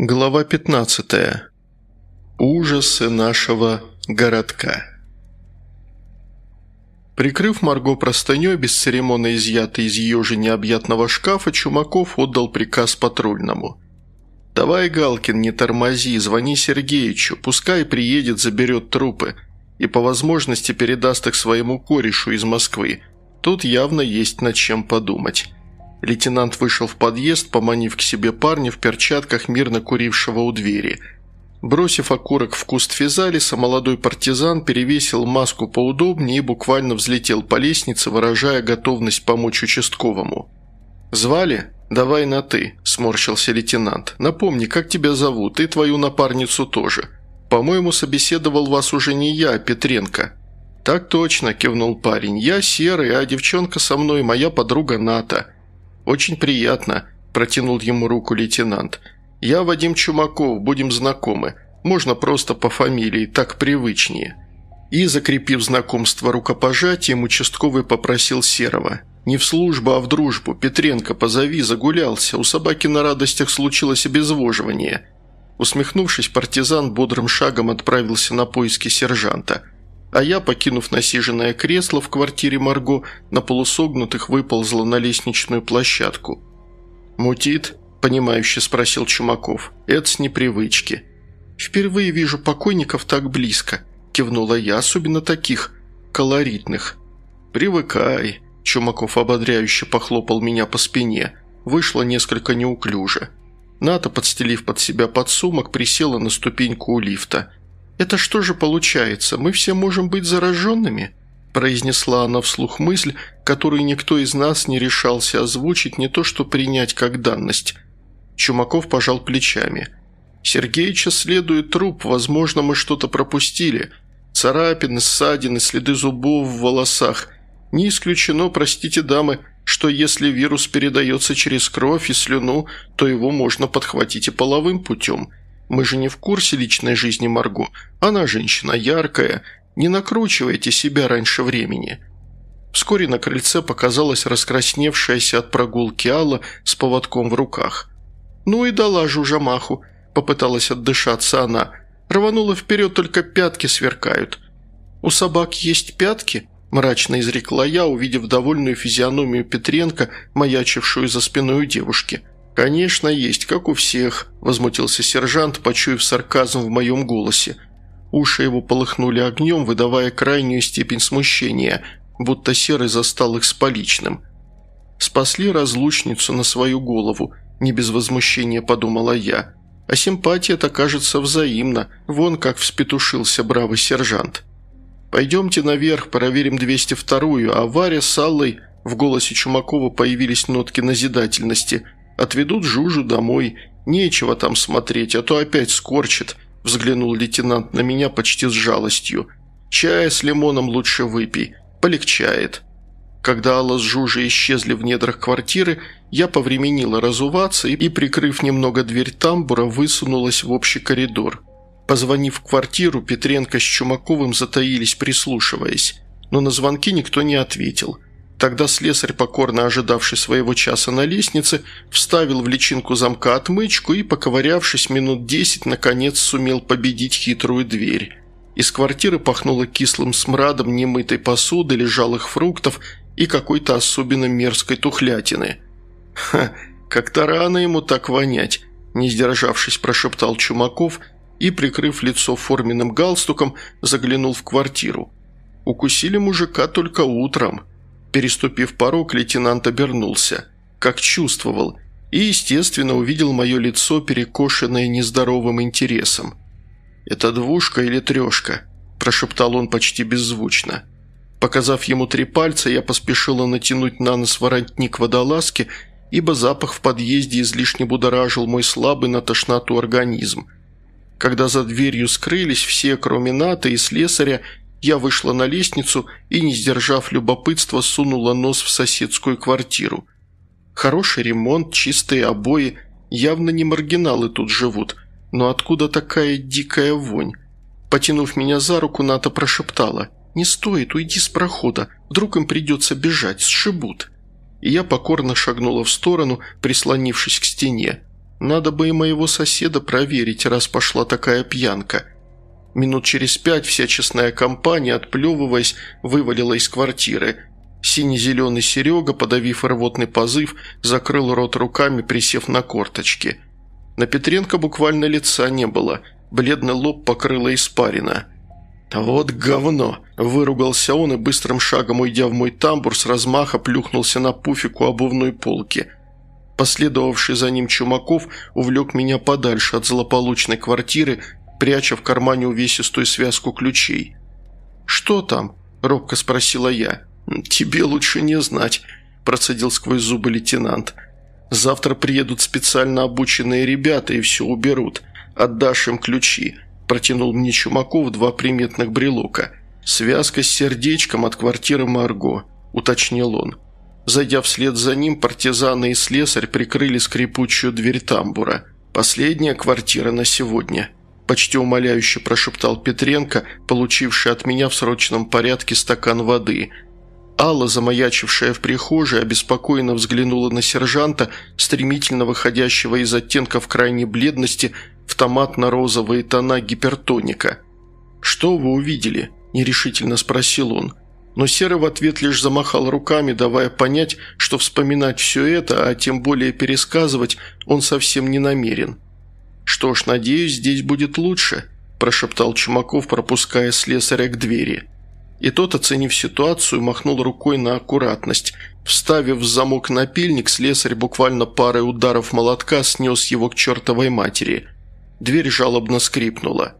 Глава 15. Ужасы нашего городка. Прикрыв Марго простыней, бесцеремонно изъятой из ее же необъятного шкафа, Чумаков отдал приказ патрульному. «Давай, Галкин, не тормози, звони Сергеичу, пускай приедет, заберет трупы и по возможности передаст их своему корешу из Москвы. Тут явно есть над чем подумать». Лейтенант вышел в подъезд, поманив к себе парня в перчатках, мирно курившего у двери. Бросив окурок в куст физалиса, молодой партизан перевесил маску поудобнее и буквально взлетел по лестнице, выражая готовность помочь участковому. «Звали? Давай на «ты», – сморщился лейтенант. «Напомни, как тебя зовут, и твою напарницу тоже. По-моему, собеседовал вас уже не я, а Петренко». «Так точно», – кивнул парень. «Я Серый, а девчонка со мной моя подруга Ната». «Очень приятно», – протянул ему руку лейтенант. «Я Вадим Чумаков, будем знакомы. Можно просто по фамилии, так привычнее». И, закрепив знакомство рукопожатием, участковый попросил Серого. «Не в службу, а в дружбу. Петренко, позови, загулялся. У собаки на радостях случилось обезвоживание». Усмехнувшись, партизан бодрым шагом отправился на поиски сержанта – а я, покинув насиженное кресло в квартире Марго, на полусогнутых выползла на лестничную площадку. «Мутит?» – понимающе спросил Чумаков. «Это с непривычки». «Впервые вижу покойников так близко», – кивнула я, особенно таких колоритных. «Привыкай», – Чумаков ободряюще похлопал меня по спине. Вышло несколько неуклюже. Ната, подстелив под себя подсумок, присела на ступеньку у лифта – «Это что же получается? Мы все можем быть зараженными?» произнесла она вслух мысль, которую никто из нас не решался озвучить, не то что принять как данность. Чумаков пожал плечами. «Сергеича следует труп, возможно, мы что-то пропустили. Царапины, ссадины, следы зубов в волосах. Не исключено, простите, дамы, что если вирус передается через кровь и слюну, то его можно подхватить и половым путем. Мы же не в курсе личной жизни Марго. Она женщина яркая. Не накручивайте себя раньше времени». Вскоре на крыльце показалась раскрасневшаяся от прогулки Алла с поводком в руках. «Ну и дала жужа маху», – попыталась отдышаться она. Рванула вперед, только пятки сверкают. «У собак есть пятки?» – мрачно изрекла я, увидев довольную физиономию Петренко, маячившую за спиной у девушки – «Конечно, есть, как у всех», – возмутился сержант, почуяв сарказм в моем голосе. Уши его полыхнули огнем, выдавая крайнюю степень смущения, будто Серый застал их с поличным. «Спасли разлучницу на свою голову», – не без возмущения подумала я. «А симпатия-то кажется взаимна, вон как вспетушился бравый сержант». «Пойдемте наверх, проверим 202-ю, а Варя с Аллой...» В голосе Чумакова появились нотки назидательности – Отведут Жужу домой. Нечего там смотреть, а то опять скорчит», – взглянул лейтенант на меня почти с жалостью. «Чая с лимоном лучше выпей. Полегчает». Когда Алла с Жужей исчезли в недрах квартиры, я повременила разуваться и, прикрыв немного дверь тамбура, высунулась в общий коридор. Позвонив в квартиру, Петренко с Чумаковым затаились, прислушиваясь. Но на звонки никто не ответил – Тогда слесарь, покорно ожидавший своего часа на лестнице, вставил в личинку замка отмычку и, поковырявшись минут десять, наконец сумел победить хитрую дверь. Из квартиры пахнуло кислым смрадом немытой посуды, лежалых фруктов и какой-то особенно мерзкой тухлятины. «Ха, как-то рано ему так вонять», – не сдержавшись, прошептал Чумаков и, прикрыв лицо форменным галстуком, заглянул в квартиру. «Укусили мужика только утром». Переступив порог, лейтенант обернулся, как чувствовал, и, естественно, увидел мое лицо, перекошенное нездоровым интересом. «Это двушка или трешка?» – прошептал он почти беззвучно. Показав ему три пальца, я поспешила натянуть на нос воротник водолазки, ибо запах в подъезде излишне будоражил мой слабый на тошноту организм. Когда за дверью скрылись все, кроме Ната и слесаря, я вышла на лестницу и, не сдержав любопытства, сунула нос в соседскую квартиру. Хороший ремонт, чистые обои, явно не маргиналы тут живут, но откуда такая дикая вонь? Потянув меня за руку, Ната прошептала «Не стоит, уйди с прохода, вдруг им придется бежать, сшибут». И я покорно шагнула в сторону, прислонившись к стене. Надо бы и моего соседа проверить, раз пошла такая пьянка. Минут через пять вся честная компания, отплевываясь, вывалила из квартиры. Синий-зеленый Серега, подавив рвотный позыв, закрыл рот руками, присев на корточки. На Петренко буквально лица не было, бледный лоб покрыло испарина. «Вот говно!» – выругался он и быстрым шагом, уйдя в мой тамбур, с размаха плюхнулся на пуфику обувной полки – Последовавший за ним Чумаков увлек меня подальше от злополучной квартиры, пряча в кармане увесистую связку ключей. «Что там?» – робко спросила я. «Тебе лучше не знать», – процедил сквозь зубы лейтенант. «Завтра приедут специально обученные ребята и все уберут. Отдашь им ключи», – протянул мне Чумаков два приметных брелока. «Связка с сердечком от квартиры Марго», – уточнил он. Зайдя вслед за ним, партизаны и слесарь прикрыли скрипучую дверь тамбура. «Последняя квартира на сегодня», – почти умоляюще прошептал Петренко, получивший от меня в срочном порядке стакан воды. Алла, замаячившая в прихожей, обеспокоенно взглянула на сержанта, стремительно выходящего из оттенков крайней бледности в томатно-розовые тона гипертоника. «Что вы увидели?» – нерешительно спросил он – но Серый в ответ лишь замахал руками, давая понять, что вспоминать все это, а тем более пересказывать, он совсем не намерен. «Что ж, надеюсь, здесь будет лучше», – прошептал Чумаков, пропуская слесаря к двери. И тот, оценив ситуацию, махнул рукой на аккуратность. Вставив в замок напильник, слесарь буквально парой ударов молотка снес его к чертовой матери. Дверь жалобно скрипнула.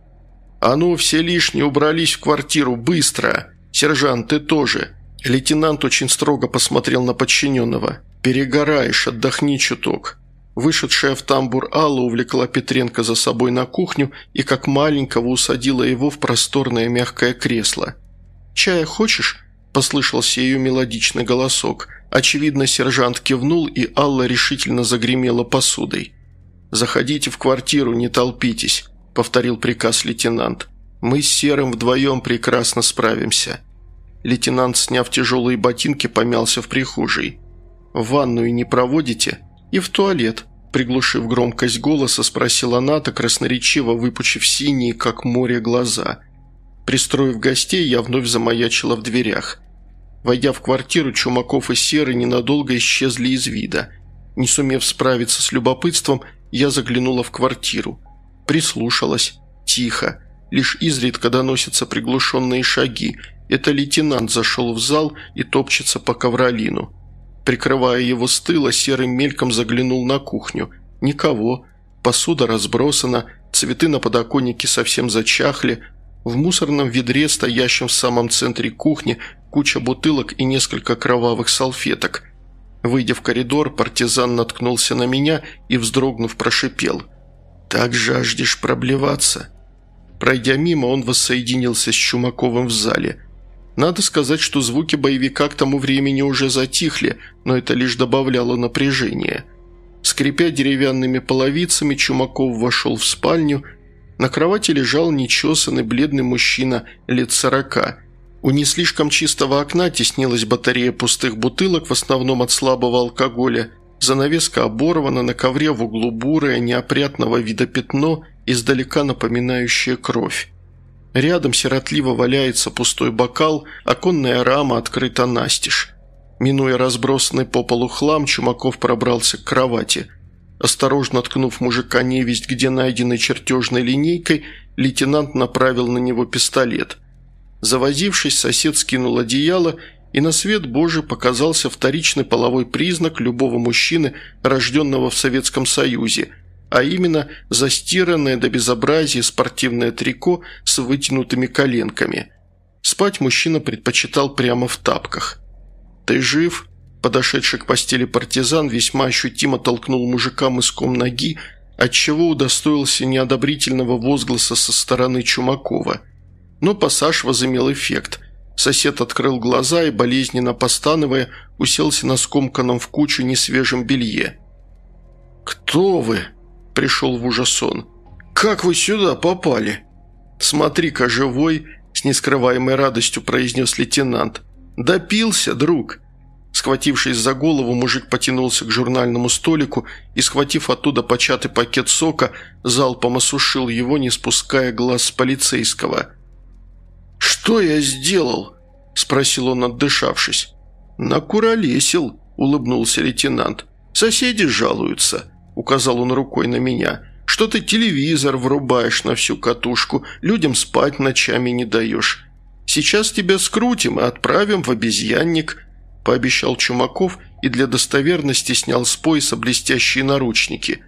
«А ну, все лишние убрались в квартиру, быстро!» «Сержант, ты тоже!» Лейтенант очень строго посмотрел на подчиненного. «Перегораешь, отдохни чуток». Вышедшая в тамбур Алла увлекла Петренко за собой на кухню и как маленького усадила его в просторное мягкое кресло. «Чая хочешь?» – послышался ее мелодичный голосок. Очевидно, сержант кивнул, и Алла решительно загремела посудой. «Заходите в квартиру, не толпитесь», – повторил приказ лейтенант. «Мы с Серым вдвоем прекрасно справимся». Лейтенант, сняв тяжелые ботинки, помялся в прихожей. «В ванную не проводите?» «И в туалет», – приглушив громкость голоса, спросила Ната, красноречиво выпучив синие, как море, глаза. Пристроив гостей, я вновь замаячила в дверях. Войдя в квартиру, Чумаков и Серый ненадолго исчезли из вида. Не сумев справиться с любопытством, я заглянула в квартиру. Прислушалась. Тихо. Лишь изредка доносятся приглушенные шаги. Это лейтенант зашел в зал и топчется по ковролину. Прикрывая его с тыла, серым мельком заглянул на кухню. Никого. Посуда разбросана, цветы на подоконнике совсем зачахли. В мусорном ведре, стоящем в самом центре кухни, куча бутылок и несколько кровавых салфеток. Выйдя в коридор, партизан наткнулся на меня и, вздрогнув, прошипел. «Так жаждешь проблеваться?» Пройдя мимо, он воссоединился с Чумаковым в зале. Надо сказать, что звуки боевика к тому времени уже затихли, но это лишь добавляло напряжения. Скрипя деревянными половицами, Чумаков вошел в спальню. На кровати лежал нечесанный бледный мужчина лет сорока. У не слишком чистого окна теснилась батарея пустых бутылок, в основном от слабого алкоголя. Занавеска оборвана, на ковре в углу бурое, неопрятного вида пятно – издалека напоминающее кровь. Рядом сиротливо валяется пустой бокал, оконная рама открыта настежь. Минуя разбросанный по полу хлам, Чумаков пробрался к кровати. Осторожно ткнув мужика невесть, где найденной чертежной линейкой, лейтенант направил на него пистолет. Завозившись, сосед скинул одеяло, и на свет Божий показался вторичный половой признак любого мужчины, рожденного в Советском Союзе – а именно застиранное до безобразия спортивное трико с вытянутыми коленками. Спать мужчина предпочитал прямо в тапках. «Ты жив?» Подошедший к постели партизан весьма ощутимо толкнул мужика мыском ноги, отчего удостоился неодобрительного возгласа со стороны Чумакова. Но пассаж возымел эффект. Сосед открыл глаза и, болезненно постановая, уселся на скомканном в кучу несвежем белье. «Кто вы?» Пришел в ужас он. «Как вы сюда попали?» «Смотри-ка, живой!» – с нескрываемой радостью произнес лейтенант. «Допился, друг!» Схватившись за голову, мужик потянулся к журнальному столику и, схватив оттуда початый пакет сока, залпом осушил его, не спуская глаз с полицейского. «Что я сделал?» – спросил он, отдышавшись. «Накуролесил», – улыбнулся лейтенант. «Соседи жалуются», – указал он рукой на меня. «Что ты телевизор врубаешь на всю катушку, людям спать ночами не даешь. Сейчас тебя скрутим и отправим в обезьянник» пообещал Чумаков и для достоверности снял с пояса блестящие наручники.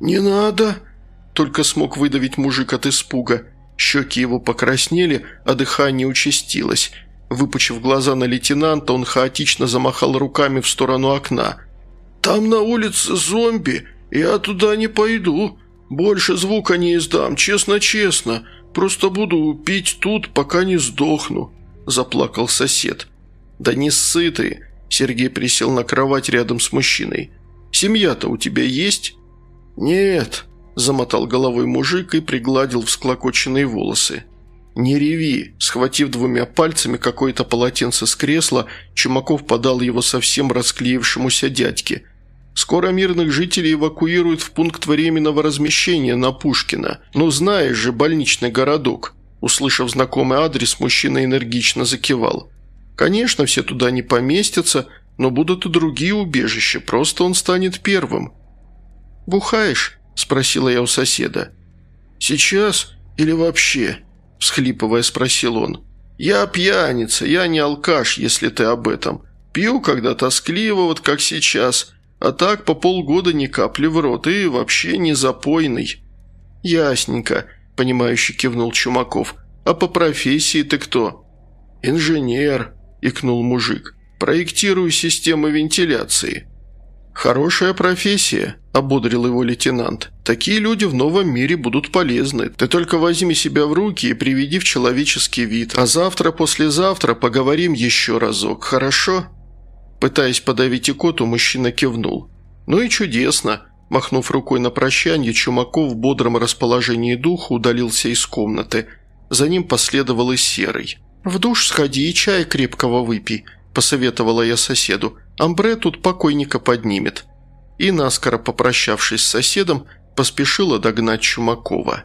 «Не надо!» – только смог выдавить мужик от испуга. Щеки его покраснели, а дыхание участилось. Выпучив глаза на лейтенанта, он хаотично замахал руками в сторону окна. «Там на улице зомби, я туда не пойду. Больше звука не издам, честно-честно. Просто буду пить тут, пока не сдохну», – заплакал сосед. «Да не ссы ты!» Сергей присел на кровать рядом с мужчиной. «Семья-то у тебя есть?» «Нет», – замотал головой мужик и пригладил всклокоченные волосы. «Не реви!» – схватив двумя пальцами какое-то полотенце с кресла, Чумаков подал его совсем расклеившемуся дядьке. «Скоро мирных жителей эвакуируют в пункт временного размещения на Пушкина. Ну, знаешь же, больничный городок». Услышав знакомый адрес, мужчина энергично закивал. Конечно, все туда не поместятся, но будут и другие убежища, просто он станет первым». «Бухаешь?» – спросила я у соседа. «Сейчас или вообще?» – всхлипывая спросил он. «Я пьяница, я не алкаш, если ты об этом. Пью, когда тоскливо, вот как сейчас, а так по полгода ни капли в рот и вообще не запойный». «Ясненько», – понимающе кивнул Чумаков. «А по профессии ты кто?» «Инженер», – икнул мужик. «Проектирую системы вентиляции». «Хорошая профессия», – ободрил его лейтенант. «Такие люди в новом мире будут полезны. Ты только возьми себя в руки и приведи в человеческий вид. А завтра-послезавтра поговорим еще разок, хорошо?» Пытаясь подавить икоту, мужчина кивнул. «Ну и чудесно». Махнув рукой на прощание, Чумаков в бодром расположении духа удалился из комнаты. За ним последовал и Серый. «В душ сходи и чай крепкого выпей», – посоветовала я соседу. «Амбре тут покойника поднимет». И, наскоро попрощавшись с соседом, поспешила догнать Чумакова.